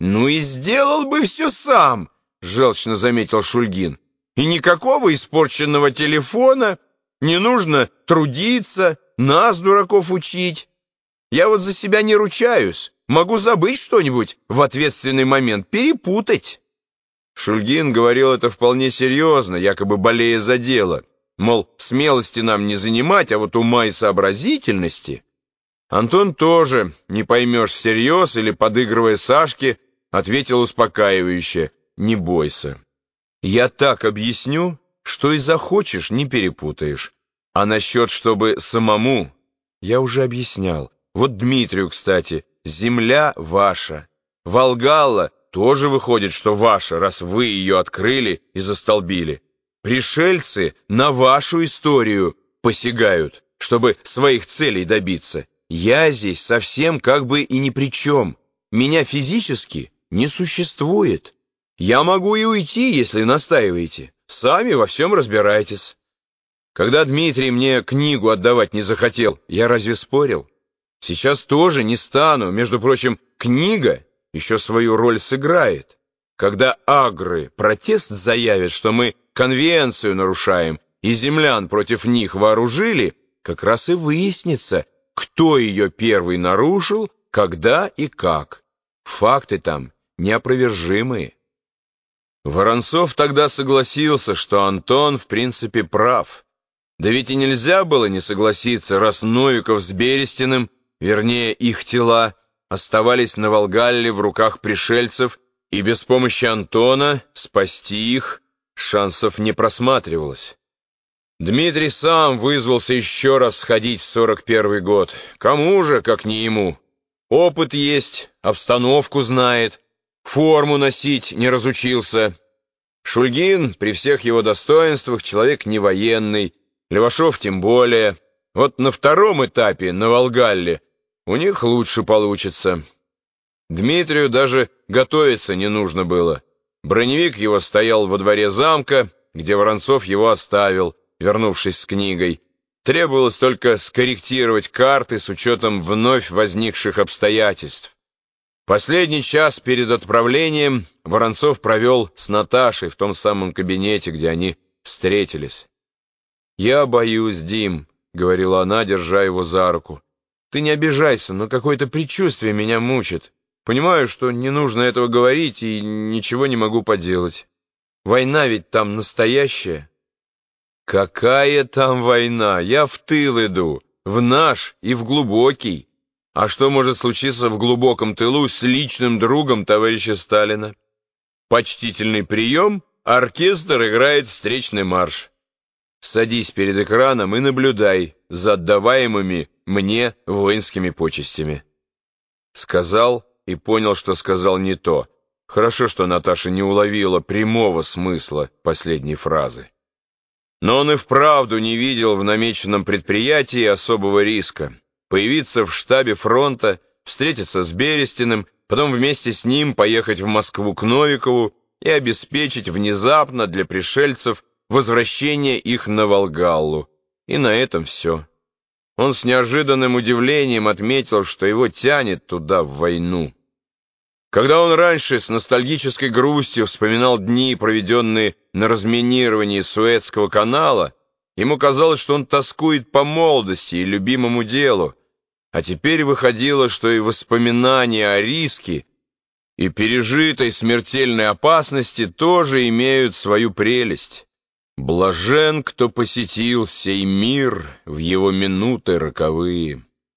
Ну и сделал бы все сам, желчно заметил Шульгин. И никакого испорченного телефона, не нужно трудиться, нас, дураков, учить. Я вот за себя не ручаюсь, могу забыть что-нибудь в ответственный момент, перепутать. Шульгин говорил это вполне серьезно, якобы болея за дело. Мол, смелости нам не занимать, а вот ума и сообразительности. Антон тоже, не поймешь всерьез или подыгрывая Сашке, ответил успокаивающе, не бойся. Я так объясню, что и захочешь, не перепутаешь. А насчет, чтобы самому, я уже объяснял. Вот Дмитрию, кстати, земля ваша. Волгала тоже выходит, что ваша, раз вы ее открыли и застолбили. Пришельцы на вашу историю посягают, чтобы своих целей добиться. Я здесь совсем как бы и ни при чем. Меня физически не существует. Я могу и уйти, если настаиваете. Сами во всем разбирайтесь. Когда Дмитрий мне книгу отдавать не захотел, я разве спорил? Сейчас тоже не стану. Между прочим, книга еще свою роль сыграет. Когда агры протест заявят, что мы конвенцию нарушаем и землян против них вооружили, как раз и выяснится, кто ее первый нарушил, когда и как. Факты там неопровержимые. Воронцов тогда согласился, что Антон в принципе прав. Да ведь и нельзя было не согласиться, раз Новиков с Берестиным, вернее их тела, оставались на Волгалле в руках пришельцев, и без помощи Антона спасти их шансов не просматривалось. Дмитрий сам вызвался еще раз сходить в сорок первый год. Кому же, как не ему? Опыт есть, обстановку знает, форму носить не разучился. Шульгин, при всех его достоинствах, человек не военный, Левашов тем более. Вот на втором этапе, на Волгалле, у них лучше получится. Дмитрию даже готовиться не нужно было. Броневик его стоял во дворе замка, где Воронцов его оставил, вернувшись с книгой. Требовалось только скорректировать карты с учетом вновь возникших обстоятельств. Последний час перед отправлением Воронцов провел с Наташей в том самом кабинете, где они встретились. «Я боюсь, Дим», — говорила она, держа его за руку. Ты не обижайся, но какое-то предчувствие меня мучит. Понимаю, что не нужно этого говорить и ничего не могу поделать. Война ведь там настоящая. Какая там война? Я в тыл иду, в наш и в глубокий. А что может случиться в глубоком тылу с личным другом товарища Сталина? Почтительный прием, оркестр играет встречный марш. Садись перед экраном и наблюдай за отдаваемыми мне воинскими почестями. Сказал и понял, что сказал не то. Хорошо, что Наташа не уловила прямого смысла последней фразы. Но он и вправду не видел в намеченном предприятии особого риска. Появиться в штабе фронта, встретиться с Берестиным, потом вместе с ним поехать в Москву к Новикову и обеспечить внезапно для пришельцев возвращение их на Волгаллу. И на этом все. Он с неожиданным удивлением отметил, что его тянет туда, в войну. Когда он раньше с ностальгической грустью вспоминал дни, проведенные на разминировании Суэцкого канала, ему казалось, что он тоскует по молодости и любимому делу, а теперь выходило, что и воспоминания о риске и пережитой смертельной опасности тоже имеют свою прелесть. Блажен, кто посетил сей мир в его минуты роковые.